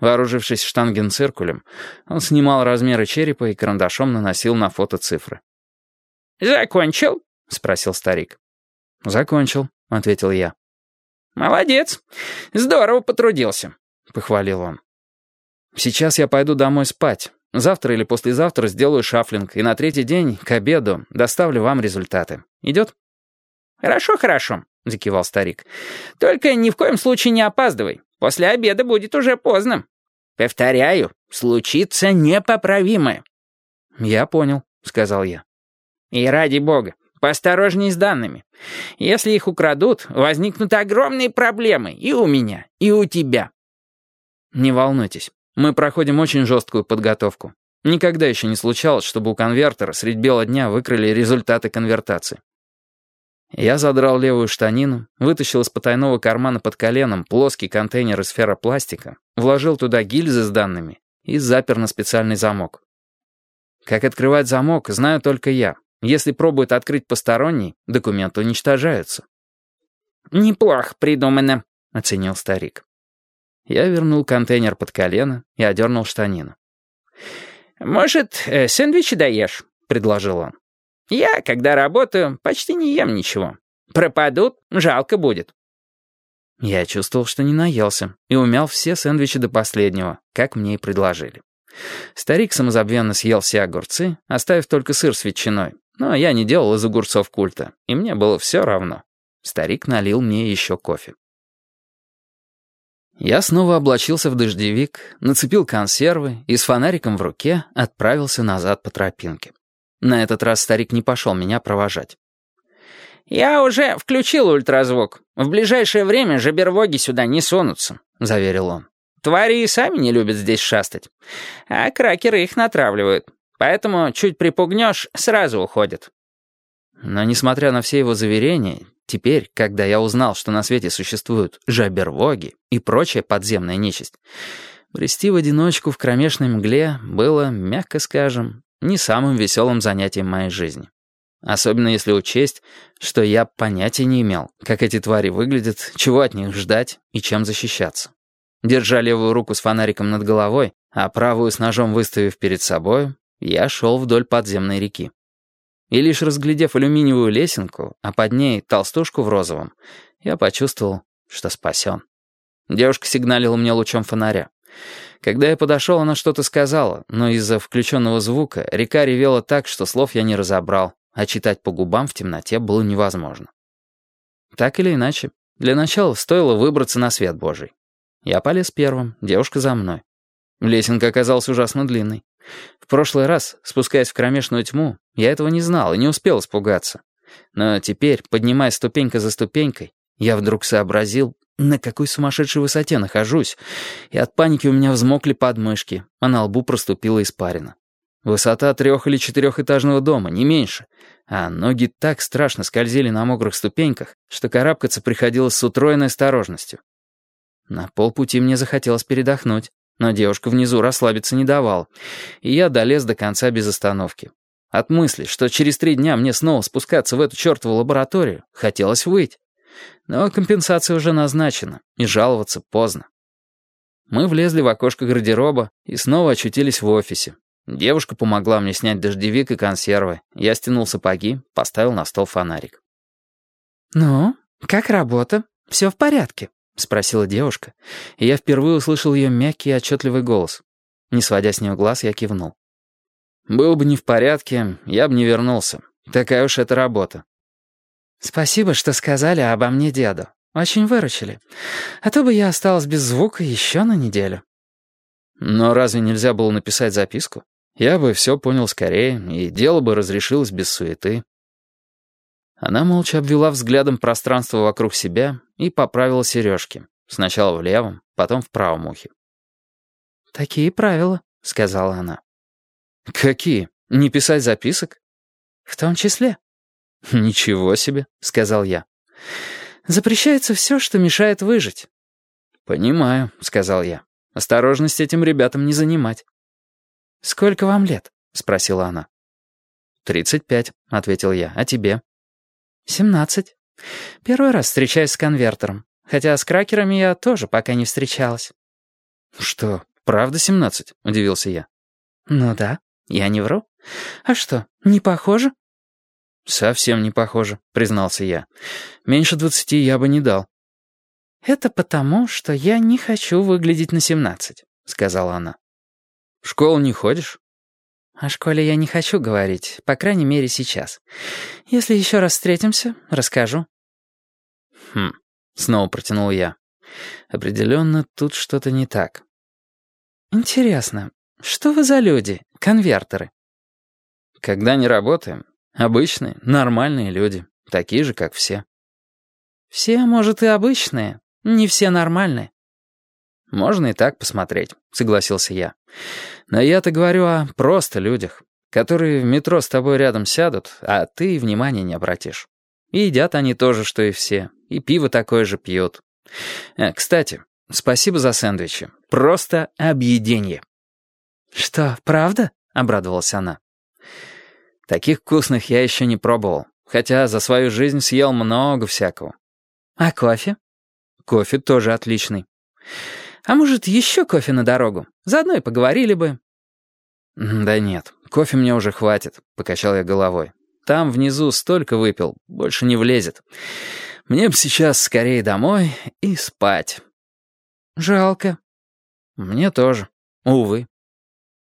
Вооружившись штангенциркулем, он снимал размеры черепа и карандашом наносил на фото цифры. «Закончил?» — спросил старик. «Закончил», — ответил я. «Молодец. Здорово потрудился», — похвалил он. «Сейчас я пойду домой спать. Завтра или послезавтра сделаю шафлинг, и на третий день, к обеду, доставлю вам результаты. Идет?» «Хорошо, хорошо», — закивал старик. «Только ни в коем случае не опаздывай. После обеда будет уже поздно. Повторяю, случится непоправимое». «Я понял», — сказал я. «И ради бога, поосторожней с данными. Если их украдут, возникнут огромные проблемы и у меня, и у тебя». «Не волнуйтесь, мы проходим очень жесткую подготовку. Никогда еще не случалось, чтобы у конвертера средь бела дня выкрали результаты конвертации. Я задрал левую штанину, вытащил из потайного кармана под коленом плоский контейнер из ферропластика, вложил туда гильзы с данными и запер на специальный замок. Как открывать замок, знаю только я. Если пробует открыть посторонний, документы уничтожаются. «Неплохо придумано», — оценил старик. Я вернул контейнер под колено и одернул штанину. «Может, э, сэндвичи доешь?» — предложил он. Я, когда работаю, почти не ем ничего. Пропадут, жалко будет». Я чувствовал, что не наелся, и умял все сэндвичи до последнего, как мне и предложили. Старик самозабвенно съел все огурцы, оставив только сыр с ветчиной. Но я не делал из огурцов культа, и мне было все равно. Старик налил мне еще кофе. Я снова облачился в дождевик, нацепил консервы и с фонариком в руке отправился назад по тропинке. На этот раз старик не пошел меня провожать. «Я уже включил ультразвук. В ближайшее время жабервоги сюда не сунутся», — заверил он. «Твари и сами не любят здесь шастать. А кракеры их натравливают. Поэтому чуть припугнешь, сразу уходят». Но несмотря на все его заверения, теперь, когда я узнал, что на свете существуют жабервоги и прочая подземная нечисть, брести в одиночку в кромешной мгле было, мягко скажем, не самым веселым занятием моей жизни. Особенно если учесть, что я понятия не имел, как эти твари выглядят, чего от них ждать и чем защищаться. Держа левую руку с фонариком над головой, а правую с ножом выставив перед собой, я шел вдоль подземной реки. И лишь разглядев алюминиевую лесенку, а под ней толстушку в розовом, я почувствовал, что спасен. Девушка сигналила мне лучом фонаря. Когда я подошел, она что-то сказала, но из-за включенного звука река ревела так, что слов я не разобрал, а читать по губам в темноте было невозможно. Так или иначе, для начала стоило выбраться на свет Божий. Я полез первым, девушка за мной. Лесенка оказалась ужасно длинной. В прошлый раз, спускаясь в кромешную тьму, я этого не знал и не успел испугаться. Но теперь, поднимаясь ступенька за ступенькой, я вдруг сообразил, на какой сумасшедшей высоте нахожусь, и от паники у меня взмокли подмышки, а на лбу проступила испарина. Высота трех- или четырехэтажного дома, не меньше, а ноги так страшно скользили на мокрых ступеньках, что карабкаться приходилось с утроенной осторожностью. На полпути мне захотелось передохнуть, но девушка внизу расслабиться не давала, и я долез до конца без остановки. От мысли, что через три дня мне снова спускаться в эту чертову лабораторию, хотелось выйти. Но компенсация уже назначена, и жаловаться поздно. Мы влезли в окошко гардероба и снова очутились в офисе. Девушка помогла мне снять дождевик и консервы. Я стянул сапоги, поставил на стол фонарик. «Ну, как работа? Все в порядке?» — спросила девушка, и я впервые услышал ее мягкий и отчетливый голос. Не сводя с нее глаз, я кивнул. «Был бы не в порядке, я бы не вернулся. Такая уж эта работа. «Спасибо, что сказали обо мне деду. Очень выручили. А то бы я осталась без звука еще на неделю». «Но разве нельзя было написать записку? Я бы все понял скорее, и дело бы разрешилось без суеты». Она молча обвела взглядом пространство вокруг себя и поправила сережки. Сначала в левом, потом в правом ухе. «Такие правила», — сказала она. «Какие? Не писать записок?» «В том числе». «Ничего себе», — сказал я. «Запрещается все, что мешает выжить». «Понимаю», — сказал я. «Осторожность этим ребятам не занимать». «Сколько вам лет?» — спросила она. «Тридцать пять», — ответил я. «А тебе?» «Семнадцать. Первый раз встречаюсь с конвертером. Хотя с кракерами я тоже пока не встречалась». «Что, «Правда семнадцать?» — удивился я. «Ну да, я не вру. А что, не похоже?» «Совсем не похоже», — признался я. «Меньше двадцати я бы не дал». «Это потому, что я не хочу выглядеть на семнадцать», — сказала она. «В школу не ходишь?» «О школе я не хочу говорить, по крайней мере, сейчас. Если еще раз встретимся, расскажу». «Хм», — снова протянул я. «Определенно, тут что-то не так». «Интересно, что вы за люди, конвертеры?» «Когда не работаем, обычные, нормальные люди, такие же, как все». «Все, может, и обычные, не все нормальные». «Можно и так посмотреть», — согласился я. «Но я-то говорю о просто людях, которые в метро с тобой рядом сядут, а ты внимания не обратишь. И едят они тоже, что и все, и пиво такое же пьют. Э, кстати, спасибо за сэндвичи. Просто объеденье». «Что, правда?» — обрадовалась она. «Таких вкусных я еще не пробовал, хотя за свою жизнь съел много всякого». «А кофе?» «Кофе тоже отличный». А может, еще кофе на дорогу? Заодно и поговорили бы». «Да нет, кофе мне уже хватит», — покачал я головой. «Там внизу столько выпил, больше не влезет. Мне бы сейчас скорее домой и спать». «Жалко». «Мне тоже. Увы».